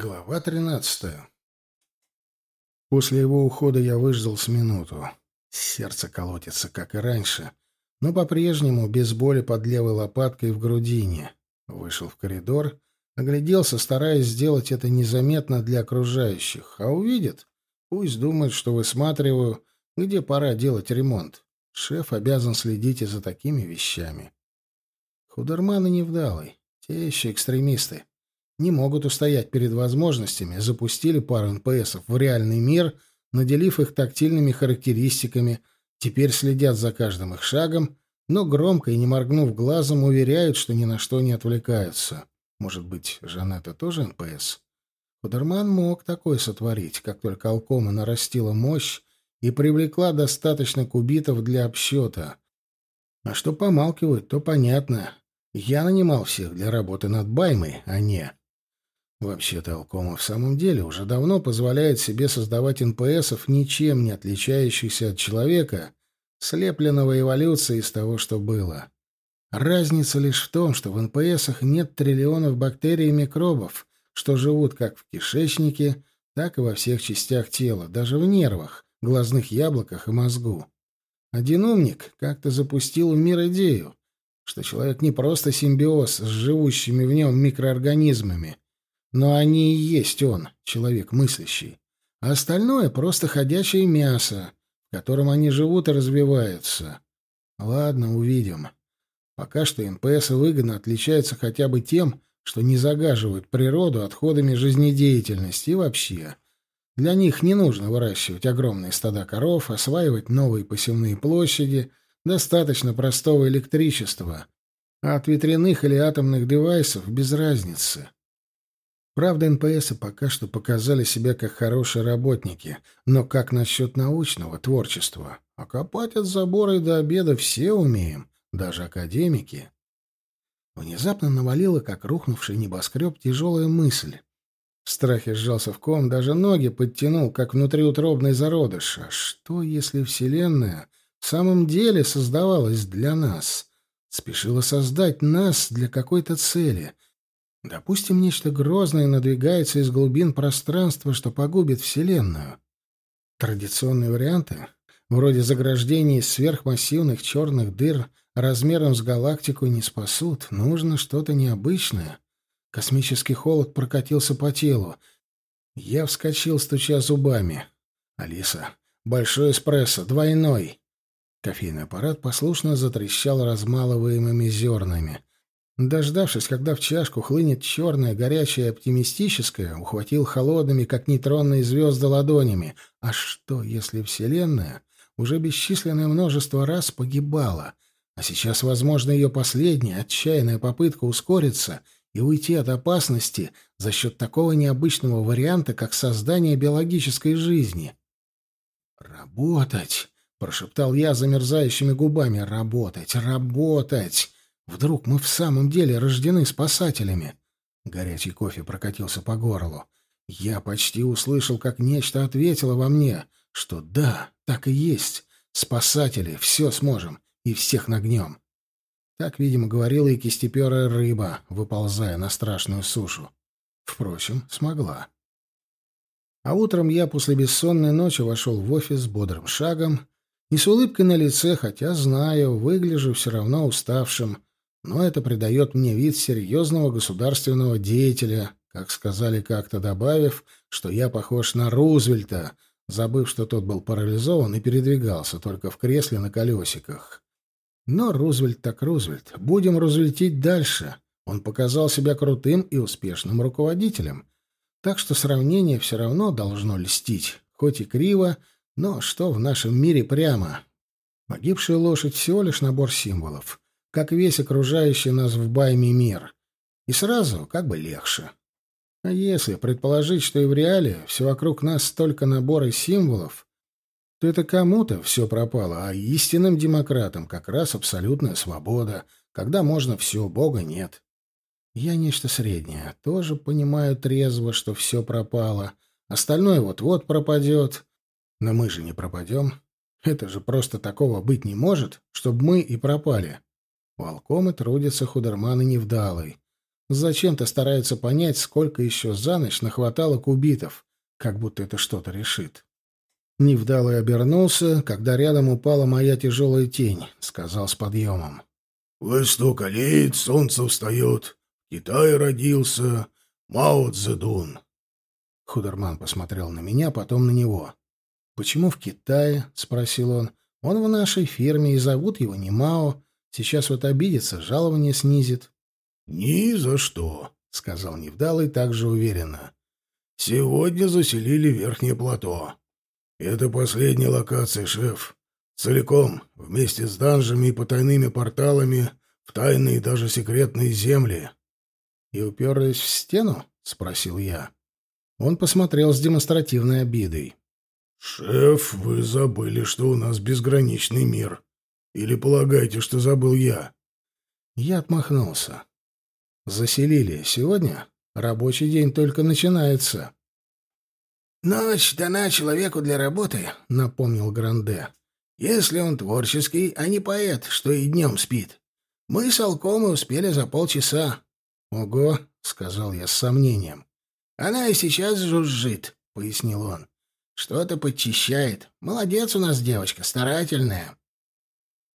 Глава тринадцатая. После его ухода я выждал с минуту. Сердце колотится, как и раньше, но по-прежнему без боли под левой лопаткой в грудине. Вышел в коридор, огляделся, стараясь сделать это незаметно для окружающих. А увидят, пусть думают, что высматриваю, где пора делать ремонт. Шеф обязан следить и за такими вещами. Худерманы невдалый, те еще экстремисты не могут устоять перед возможностями, запустили пару НПСов в реальный мир, наделив их тактильными характеристиками, теперь следят за каждым их шагом, но громко и не моргнув глазом уверяют, что ни на что не отвлекаются. Может быть, Жанетта тоже НПС? Худерман мог такое сотворить, как только Алкома нарастила мощь и привлекла достаточно кубитов для обсчета. А что помалкивают, то понятно. Я нанимал всех для работы над Баймой, а не... Вообще-то Алкома в самом деле уже давно позволяет себе создавать НПСов, ничем не отличающихся от человека, слепленного эволюцией из того, что было. Разница лишь в том, что в НПСах нет триллионов бактерий и микробов, что живут как в кишечнике, так и во всех частях тела, даже в нервах, глазных яблоках и мозгу. Один умник как-то запустил в мир идею, что человек не просто симбиоз с живущими в нем микроорганизмами, но они и есть он, человек мыслящий. А остальное — просто ходячее мясо, в котором они живут и развиваются. Ладно, увидим. Пока что НПС выгодно отличаются хотя бы тем, что не загаживают природу отходами жизнедеятельности и вообще. Для них не нужно выращивать огромные стада коров, осваивать новые посевные площади, достаточно простого электричества. А от ветряных или атомных девайсов без разницы. Правда, НПСы пока что показали себя как хорошие работники, но как насчет научного творчества? А копать от забора и до обеда все умеем, даже академики. Внезапно навалила, как рухнувший небоскреб, тяжелая мысль. В страхе сжался в ком, даже ноги подтянул, как внутриутробный зародыш. А что, если Вселенная в самом деле создавалась для нас? Спешила создать нас для какой-то цели — Допустим, нечто грозное надвигается из глубин пространства, что погубит Вселенную. Традиционные варианты, вроде заграждений из сверхмассивных черных дыр размером с галактику, не спасут. Нужно что-то необычное. Космический холод прокатился по телу. Я вскочил, стуча зубами. «Алиса, большой эспрессо, двойной!» Кофейный аппарат послушно затрещал размалываемыми зернами. Дождавшись, когда в чашку хлынет черное, горячее и оптимистическое, ухватил холодными, как нейтронные звезды, ладонями. А что, если Вселенная уже бесчисленное множество раз погибала, а сейчас, возможно, ее последняя, отчаянная попытка ускориться и уйти от опасности за счет такого необычного варианта, как создание биологической жизни? «Работать!» — прошептал я замерзающими губами. «Работать! Работать!» Вдруг мы в самом деле рождены спасателями? Горячий кофе прокатился по горлу. Я почти услышал, как нечто ответило во мне, что да, так и есть. Спасатели, все сможем и всех нагнем. Так, видимо, говорила и кистеперая рыба, выползая на страшную сушу. Впрочем, смогла. А утром я после бессонной ночи вошел в офис бодрым шагом и с улыбкой на лице, хотя знаю, выгляжу все равно уставшим, но это придает мне вид серьезного государственного деятеля, как сказали как-то добавив, что я похож на Рузвельта, забыв, что тот был парализован и передвигался только в кресле на колесиках. Но Рузвельт так Рузвельт. Будем рузвельтить дальше. Он показал себя крутым и успешным руководителем. Так что сравнение все равно должно льстить, хоть и криво, но что в нашем мире прямо. Погибшая лошадь — всего лишь набор символов как весь окружающий нас в байме мир. И сразу как бы легче. А если предположить, что и в реале все вокруг нас столько набора символов, то это кому-то все пропало, а истинным демократам как раз абсолютная свобода, когда можно все, Бога нет. Я нечто среднее, тоже понимаю трезво, что все пропало. Остальное вот-вот пропадет. Но мы же не пропадем. Это же просто такого быть не может, чтобы мы и пропали. У Алкомы трудятся худерманы невдалый. Зачем-то стараются понять, сколько еще за ночь нахватало кубитов, как будто это что-то решит. Невдалый обернулся, когда рядом упала моя тяжелая тень, сказал с подъемом. «Восток олеет, солнце встает. Китай родился. Мао Цзэдун». Худерман посмотрел на меня, потом на него. «Почему в Китае?» — спросил он. «Он в нашей фирме, и зовут его не Мао. Сейчас вот обидится, жалование снизит». «Ни за что», — сказал Невдалый также уверенно. «Сегодня заселили верхнее плато. Это последняя локация, шеф. Целиком, вместе с данжами и потайными порталами, в тайные даже секретные земли. — И уперлись в стену? — спросил я. Он посмотрел с демонстративной обидой. — Шеф, вы забыли, что у нас безграничный мир. Или полагаете, что забыл я? Я отмахнулся. — Заселили сегодня? Рабочий день только начинается. — Ночь дана человеку для работы, — напомнил Гранде. Если он творческий, а не поэт, что и днем спит. Мы с Алкомой успели за полчаса. — Ого, — сказал я с сомнением. — Она и сейчас жужжит, — пояснил он. — Что-то подчищает. Молодец у нас девочка, старательная.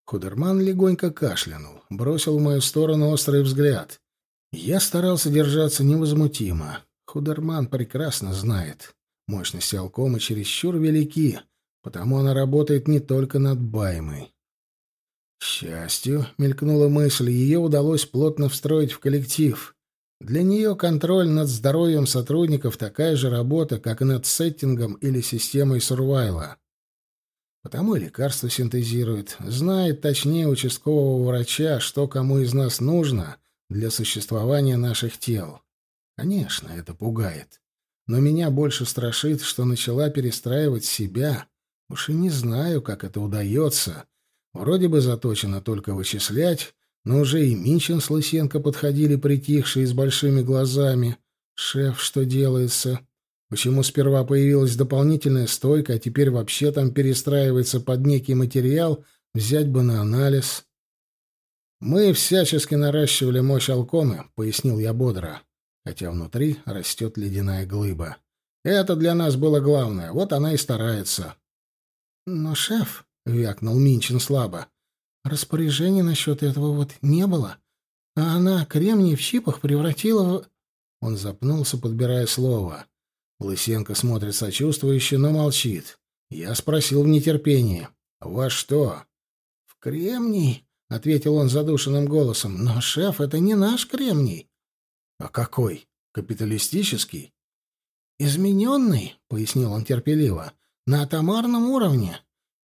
Худерман легонько кашлянул, бросил в мою сторону острый взгляд. Я старался держаться невозмутимо. Худерман прекрасно знает. Мощности Алкома чересчур велики, Потому она работает не только над Баймой. К счастью, мелькнула мысль, ее удалось плотно встроить в коллектив. Для нее контроль над здоровьем сотрудников такая же работа, как и над сеттингом или системой сурвайла. Потому и лекарства синтезирует, знает точнее участкового врача, что кому из нас нужно для существования наших тел. Конечно, это пугает. Но меня больше страшит, что начала перестраивать себя, Уж и не знаю, как это удается. Вроде бы заточено только вычислять, но уже и Минчин с Лысенко подходили притихшие с большими глазами. «Шеф, что делается? Почему сперва появилась дополнительная стойка, а теперь вообще там перестраивается под некий материал, взять бы на анализ?» «Мы всячески наращивали мощь Алкомы», — пояснил я бодро, хотя внутри растет ледяная глыба. «Это для нас было главное, вот она и старается. «Но, шеф», — вякнул Минчин слабо, — «распоряжения насчет этого вот не было. А она кремний в щипах превратила в...» Он запнулся, подбирая слово. Лысенко смотрит сочувствующе, но молчит. Я спросил в нетерпении. «Во что?» «В кремний», — ответил он задушенным голосом. «Но, шеф, это не наш кремний». «А какой? Капиталистический?» «Измененный», — пояснил он терпеливо. На атомарном уровне.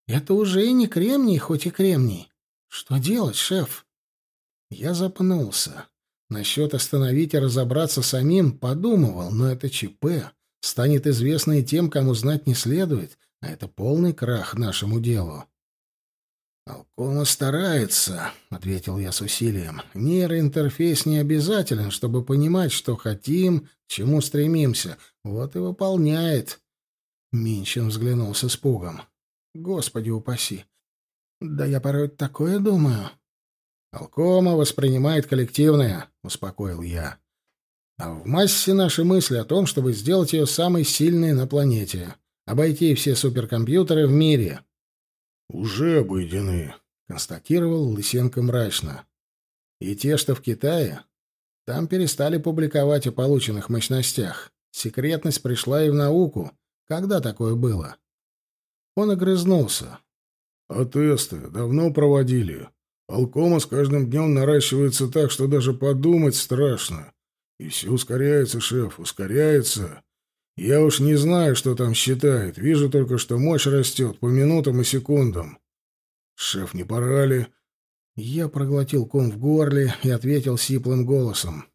Это уже и не кремний, хоть и кремний. Что делать, шеф? Я запнулся. Насчет остановить и разобраться самим подумывал, но это ЧП. Станет известно и тем, кому знать не следует, а это полный крах нашему делу. «Алкома старается», — ответил я с усилием. «Нейроинтерфейс не обязателен, чтобы понимать, что хотим, к чему стремимся. Вот и выполняет. Минчин взглянул с испугом. «Господи упаси! Да я порой такое думаю!» «Алкома воспринимает коллективное», — успокоил я. «А в массе наши мысли о том, чтобы сделать ее самой сильной на планете, обойти все суперкомпьютеры в мире». «Уже обойдены», — констатировал Лысенко мрачно. «И те, что в Китае, там перестали публиковать о полученных мощностях. Секретность пришла и в науку, когда такое было? Он огрызнулся. А тесты давно проводили. Алкома с каждым днем наращивается так, что даже подумать страшно. И все ускоряется, шеф, ускоряется. Я уж не знаю, что там считает. Вижу только, что мощь растет по минутам и секундам. Шеф, не пора ли? Я проглотил ком в горле и ответил сиплым голосом.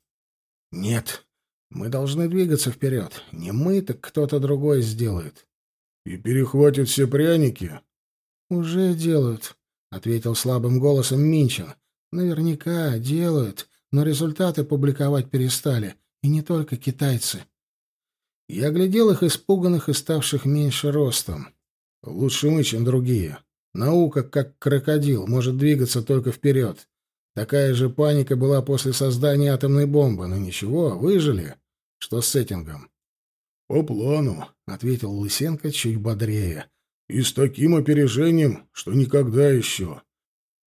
«Нет, мы должны двигаться вперед. Не мы, так кто-то другой сделает. — И перехватят все пряники? — Уже делают, — ответил слабым голосом Минчин. — Наверняка делают, но результаты публиковать перестали. И не только китайцы. Я глядел их испуганных и ставших меньше ростом. Лучше мы, чем другие. Наука, как крокодил, может двигаться только вперед. Такая же паника была после создания атомной бомбы, но ничего, выжили. Что с сеттингом? — По плану, — ответил Лысенко чуть бодрее. — И с таким опережением, что никогда еще.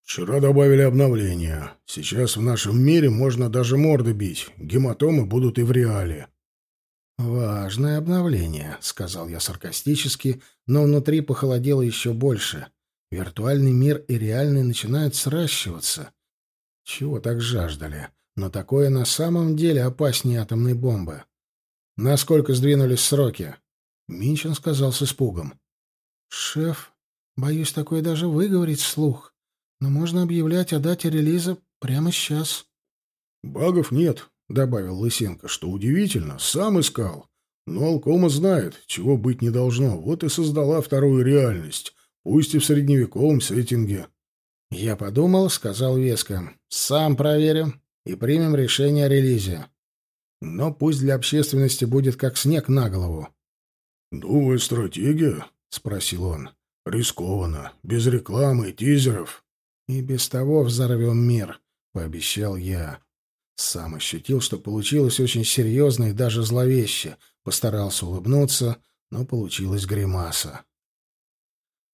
Вчера добавили обновление. Сейчас в нашем мире можно даже морды бить. Гематомы будут и в реале. «Важное обновление», — сказал я саркастически, но внутри похолодело еще больше. Виртуальный мир и реальный начинают сращиваться. Чего так жаждали? Но такое на самом деле опаснее атомной бомбы. Насколько сдвинулись сроки? Минчин сказал с испугом. «Шеф, боюсь такое даже выговорить вслух, но можно объявлять о дате релиза прямо сейчас». «Багов нет», — добавил Лысенко, — что удивительно, сам искал. Но Алкома знает, чего быть не должно, вот и создала вторую реальность, пусть и в средневековом сеттинге. Я подумал, сказал веско, сам проверим и примем решение о релизе. Но пусть для общественности будет как снег на голову. «Новая стратегия?» — спросил он. «Рискованно, без рекламы и тизеров». «И без того взорвем мир», — пообещал я. Сам ощутил, что получилось очень серьезно и даже зловеще. Постарался улыбнуться, но получилась гримаса.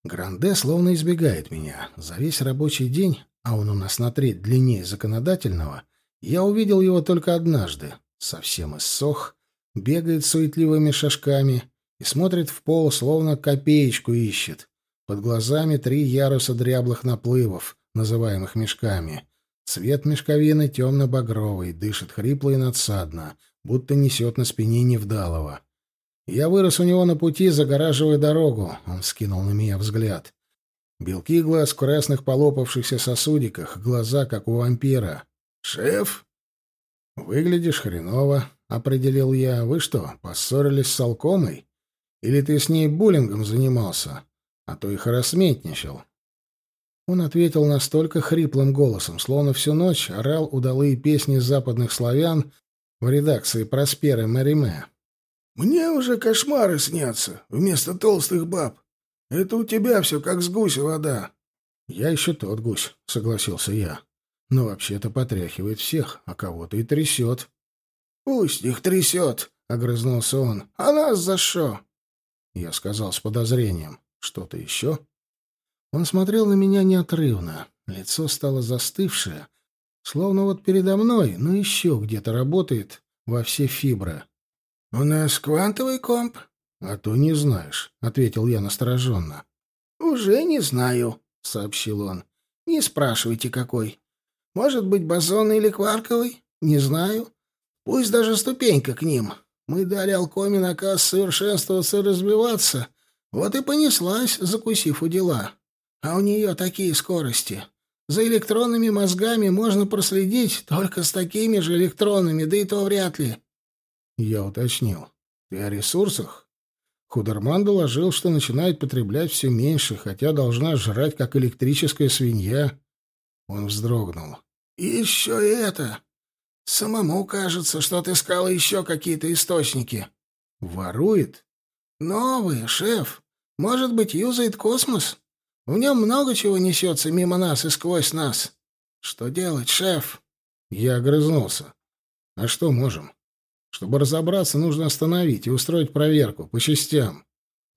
Гранде словно избегает меня. За весь рабочий день, а он у нас на треть длиннее законодательного, я увидел его только однажды. Совсем иссох, бегает суетливыми шажками и смотрит в пол, словно копеечку ищет. Под глазами три яруса дряблых наплывов, называемых мешками. Цвет мешковины темно-багровый, дышит хрипло и надсадно, будто несет на спине невдалого. Я вырос у него на пути, загораживая дорогу. Он скинул на меня взгляд. Белки глаз в красных полопавшихся сосудиках, глаза, как у вампира. «Шеф?» «Выглядишь хреново», — определил я. «Вы что, поссорились с Салкомой? Или ты с ней буллингом занимался? А то и харасментничал. Он ответил настолько хриплым голосом, словно всю ночь орал удалые песни западных славян в редакции Просперы Мариме. «Мне уже кошмары снятся вместо толстых баб. Это у тебя все как с гуся вода». «Я еще тот гусь», — согласился я. «Но вообще-то потряхивает всех, а кого-то и трясет». «Пусть их трясет», — огрызнулся он. «А нас за что?» Я сказал с подозрением. «Что-то еще?» Он смотрел на меня неотрывно. Лицо стало застывшее, словно вот передо мной, но еще где-то работает во все фибры. — У нас квантовый комп? — А то не знаешь, — ответил я настороженно. — Уже не знаю, — сообщил он. — Не спрашивайте, какой. Может быть, бозонный или кварковый? Не знаю. Пусть даже ступенька к ним. Мы дали Алкоме наказ совершенствоваться и развиваться. Вот и понеслась, закусив у дела. А у нее такие скорости. За электронными мозгами можно проследить только с такими же электронами, да и то вряд ли. Я уточнил. Ты о ресурсах? Худерман доложил, что начинает потреблять все меньше, хотя должна жрать, как электрическая свинья. Он вздрогнул. «Еще это! Самому кажется, что отыскала еще какие-то источники». «Ворует?» «Новые, шеф. Может быть, юзает космос?» В нем много чего несется мимо нас и сквозь нас. Что делать, шеф?» Я огрызнулся. «А что можем? Чтобы разобраться, нужно остановить и устроить проверку по частям.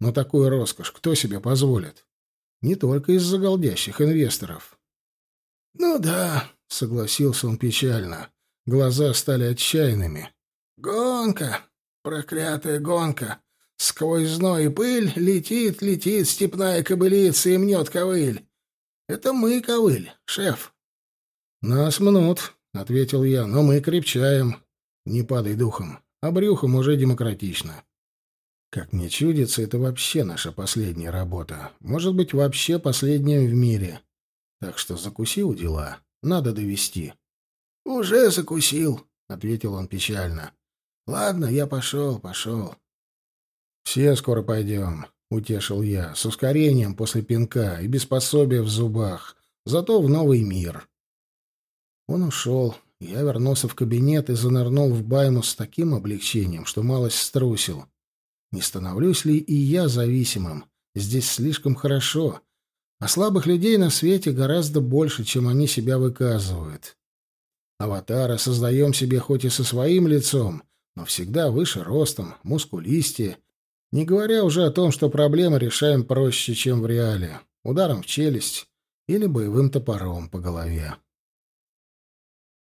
Но такую роскошь кто себе позволит? Не только из-за голдящих инвесторов». «Ну да», — согласился он печально. Глаза стали отчаянными. «Гонка! Проклятая гонка! Сквозь зной и пыль летит, летит степная кобылица и мнет ковыль. Это мы ковыль, шеф. Нас мнут, — ответил я, — но мы крепчаем. Не падай духом, а брюхом уже демократично. Как мне чудится, это вообще наша последняя работа. Может быть, вообще последняя в мире. Так что закуси у дела. Надо довести. — Уже закусил, — ответил он печально. — Ладно, я пошел, пошел. «Все скоро пойдем», — утешил я, с ускорением после пинка и без пособия в зубах, зато в новый мир. Он ушел. Я вернулся в кабинет и занырнул в байму с таким облегчением, что малость струсил. Не становлюсь ли и я зависимым? Здесь слишком хорошо. А слабых людей на свете гораздо больше, чем они себя выказывают. Аватара создаем себе хоть и со своим лицом, но всегда выше ростом, мускулистее, не говоря уже о том, что проблемы решаем проще, чем в реале, ударом в челюсть или боевым топором по голове.